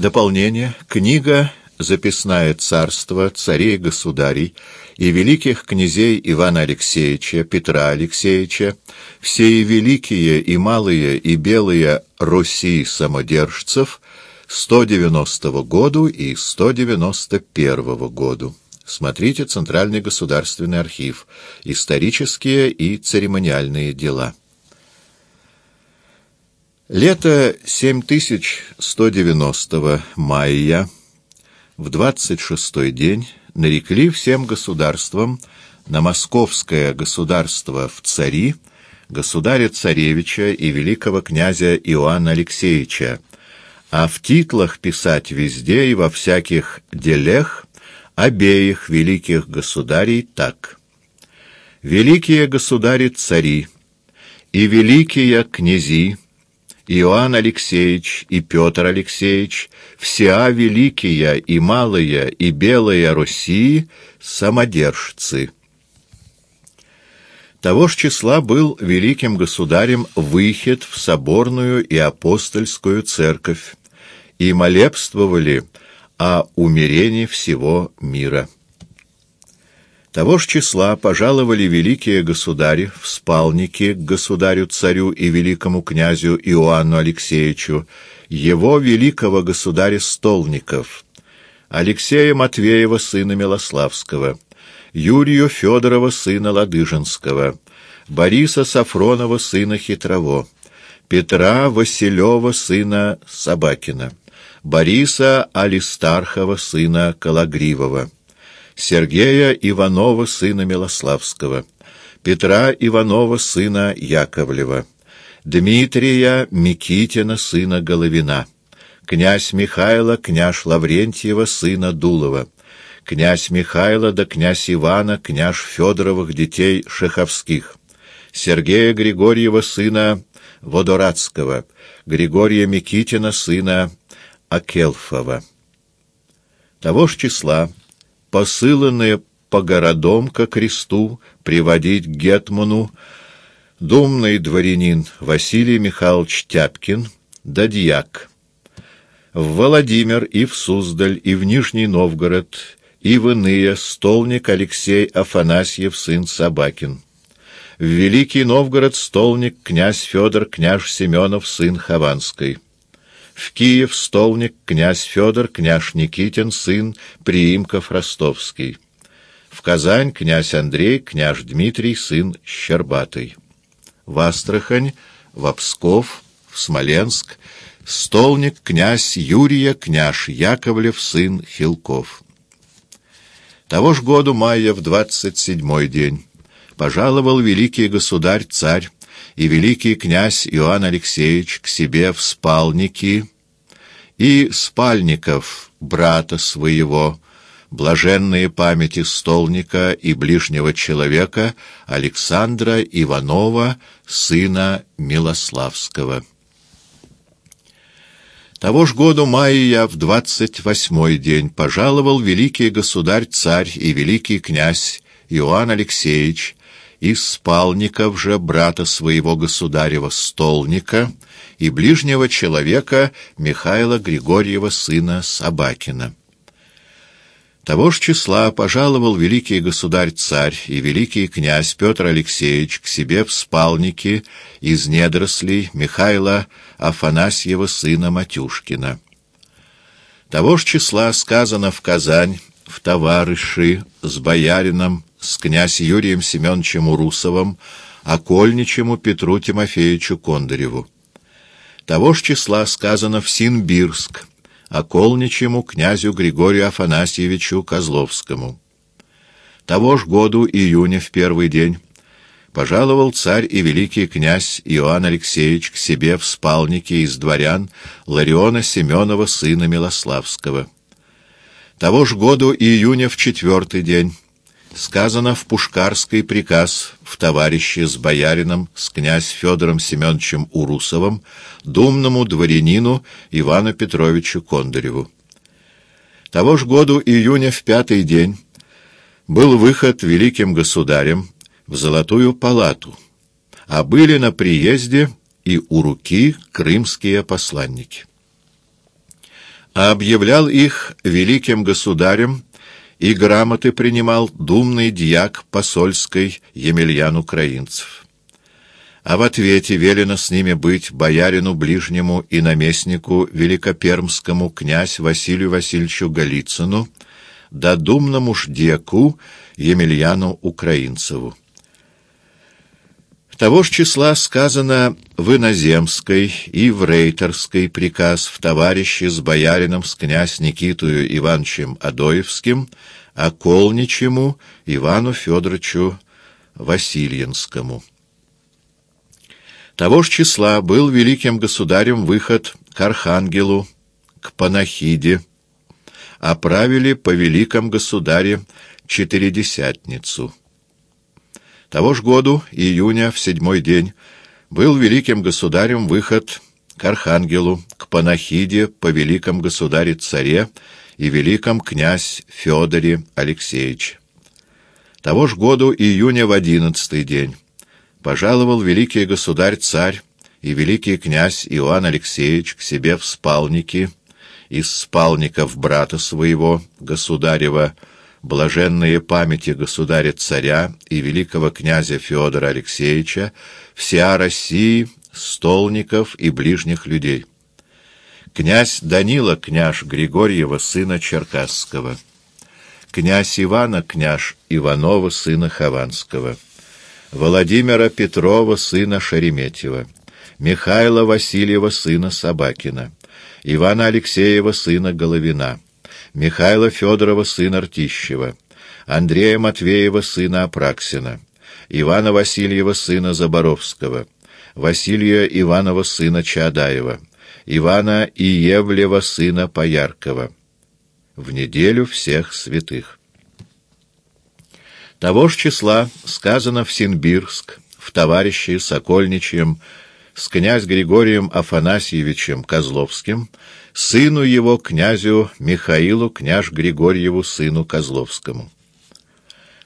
Дополнение. Книга «Записное царство царей-государей» и великих князей Ивана Алексеевича, Петра Алексеевича, все и великие, и малые, и белые Руси самодержцев 190 году и 191 году. Смотрите Центральный государственный архив. Исторические и церемониальные дела. Лето 7190 мая, в 26-й день, нарекли всем государствам на московское государство в цари государя-царевича и великого князя Иоанна Алексеевича, а в титлах писать везде и во всяких делех обеих великих государей так. Великие государи-цари и великие князи, Иоанн Алексеевич и Петр Алексеевич, вся великие и малые и белые Руси самодержцы. Того ж числа был великим государем выход в соборную и апостольскую церковь, и молебствовали о умерении всего мира. Того ж числа пожаловали великие государи спалники к государю-царю и великому князю Иоанну Алексеевичу, его великого государя Столников, Алексея Матвеева, сына Милославского, Юрию Федорова, сына Ладыжинского, Бориса Сафронова, сына Хитрово, Петра Василева, сына Собакина, Бориса Алистархова, сына Калагривова, Сергея Иванова, сына Милославского, Петра Иванова, сына Яковлева, Дмитрия Микитина, сына Головина, князь Михайла, княж Лаврентьева, сына Дулова, князь Михайла да князь Ивана, княж Федоровых детей Шеховских, Сергея Григорьева, сына Водорадского, Григория Микитина, сына Акелфова. Того ж числа посыланные по городам ко кресту приводить к Гетману думный дворянин Василий Михайлович Тяпкин да дьяк. В Владимир и в Суздаль, и в Нижний Новгород, и в иные столник Алексей Афанасьев, сын Собакин. В Великий Новгород столник князь Федор, княж Семенов, сын Хованской. В Киев столник князь Федор, княж Никитин, сын Приимков Ростовский. В Казань князь Андрей, княж Дмитрий, сын Щербатый. В Астрахань, в Псков, в Смоленск столник князь Юрия, княж Яковлев, сын Хилков. Того ж году мая в двадцать седьмой день пожаловал великий государь-царь и великий князь Иоанн Алексеевич к себе в спальники и спальников брата своего, блаженные памяти столника и ближнего человека Александра Иванова, сына Милославского. Того ж году мая в двадцать восьмой день пожаловал великий государь-царь и великий князь Иоанн Алексеевич из спалников же брата своего государева Столника и ближнего человека Михаила Григорьева, сына Собакина. Того ж числа пожаловал великий государь-царь и великий князь Петр Алексеевич к себе в спалники из недорослей Михаила Афанасьева, сына Матюшкина. Того ж числа сказано в Казань, в товарищи с боярином с князь Юрием Семеновичем Урусовым, окольничему Петру Тимофеевичу Кондареву. Того ж числа сказано в Синбирск, окольничему князю Григорию Афанасьевичу Козловскому. Того ж году июня в первый день пожаловал царь и великий князь Иоанн Алексеевич к себе в спальнике из дворян Лариона Семенова, сына Милославского. Того ж году июня в четвертый день сказано в Пушкарский приказ в товарище с боярином, с князь Федором Семеновичем Урусовым, думному дворянину Ивану Петровичу Кондареву. Того ж году июня в пятый день был выход великим государем в Золотую палату, а были на приезде и у руки крымские посланники. а объявлял их великим государем и грамоты принимал думный дьяк посольской Емельян Украинцев. А в ответе велено с ними быть боярину ближнему и наместнику великопермскому князь Василию Васильевичу Голицыну, да думному ждеку Емельяну Украинцеву. Того ж числа сказано в иноземской и в рейтерской приказ в товарищи с боярином с князь Никитою Ивановичем Адоевским, а колничему Ивану Федоровичу Васильинскому. Того ж числа был великим государем выход к Архангелу, к Панахиде, оправили по великом государе Четыредесятницу. Того ж году, июня, в седьмой день, был великим государем выход к Архангелу, к Панахиде по великом государе-царе и великом князь Федоре Алексеевич. Того ж году, июня, в одиннадцатый день, пожаловал великий государь-царь и великий князь Иоанн Алексеевич к себе в спалники из спалников брата своего, государева, блаженные памяти государя-царя и великого князя Федора Алексеевича, вся России, столников и ближних людей. Князь Данила, княж Григорьева, сына Черкасского. Князь Ивана, княж Иванова, сына Хованского. Владимира Петрова, сына Шереметьева. Михаила Васильева, сына Собакина. Ивана Алексеева, сына Головина. Михаила Федорова, сына Ртищева, Андрея Матвеева, сына Апраксина, Ивана Васильева, сына Заборовского, Василия Иванова, сына Чаадаева, Ивана Иевлева, сына Пояркова. В неделю всех святых. Того ж числа сказано в Синбирск, в товарищи Сокольничьем, с князь Григорием Афанасьевичем Козловским, сыну его, князю Михаилу, княж Григорьеву, сыну Козловскому.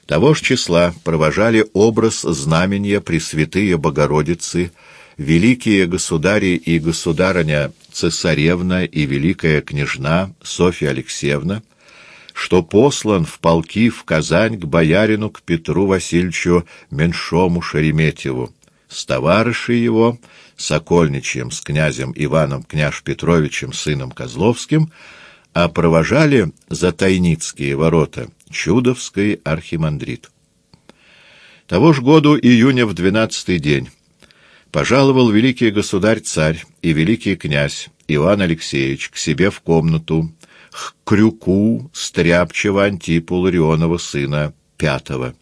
Того ж числа провожали образ знамения Пресвятые Богородицы, великие государи и государыня цесаревна и великая княжна Софья Алексеевна, что послан в полки в Казань к боярину к Петру Васильевичу Меньшому Шереметьеву, с товарищей его Сокольничьим с князем Иваном княж Петровичем, сыном Козловским, а провожали за Тайницкие ворота Чудовский архимандрит. Того ж году июня в двенадцатый день пожаловал великий государь-царь и великий князь Иван Алексеевич к себе в комнату, к крюку стряпчего Антипу Ларионова сына пятого.